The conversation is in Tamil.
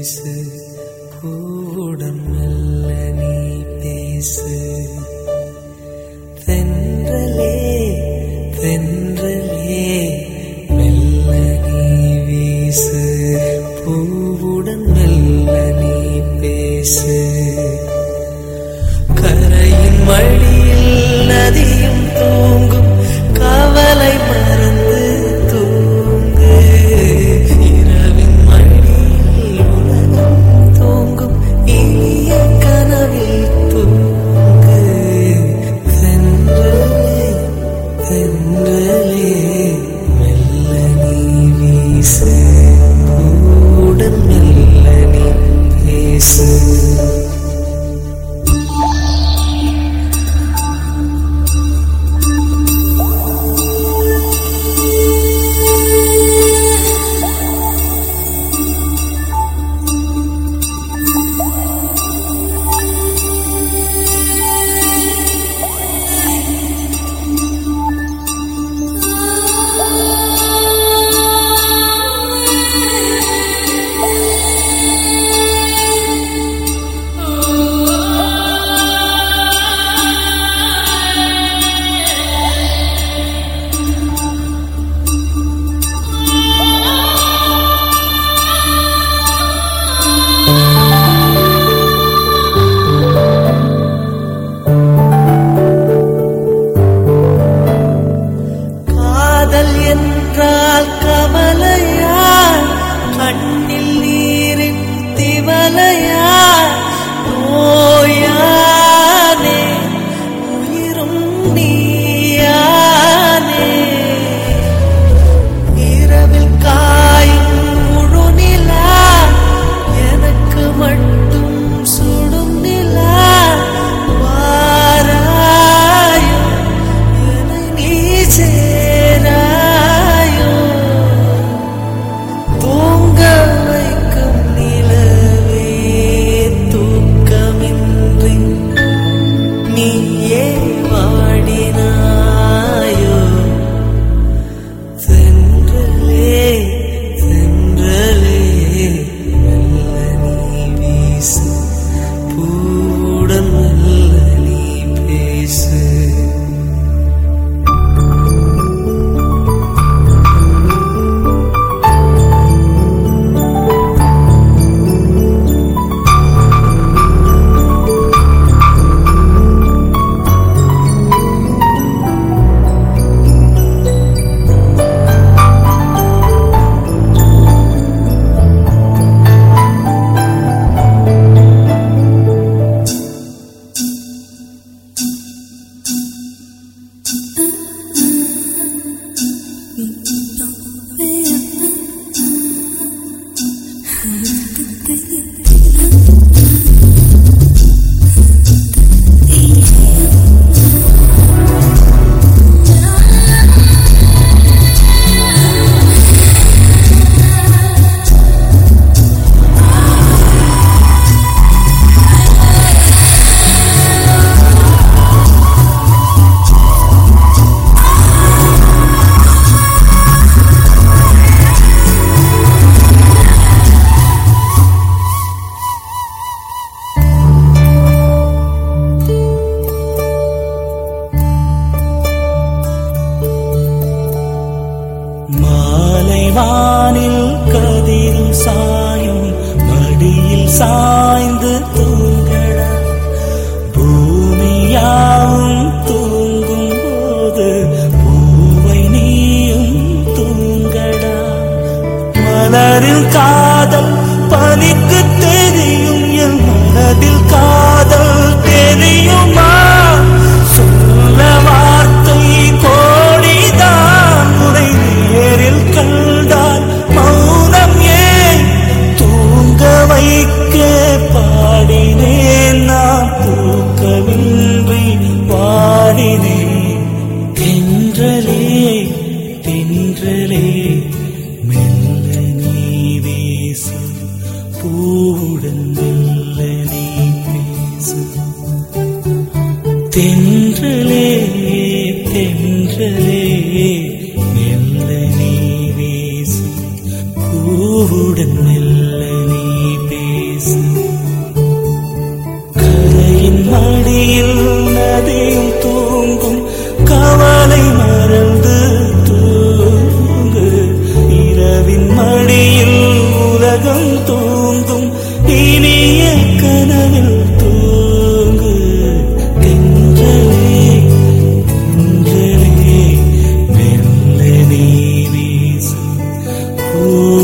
பேசு. பூவுடன் மெல்ல நீ பேசு. சாய்ந்து தூங்கடா. பூமியாவும் தூங்கும் போது பூவை நீயும் தூங்கடா. மலரில் காதல் பனிக்கு தெரியும் என் மனதில் காதல் தெரியுமா பூவுடன் மெல்ல நீ பேசு. கரையின் மடியில் நதியும் தூங்கும். கவலை மறந்து தூங்கு. இரவின் மடியில் உலகம் தூங்கும். இனிய கனவில் Ooh.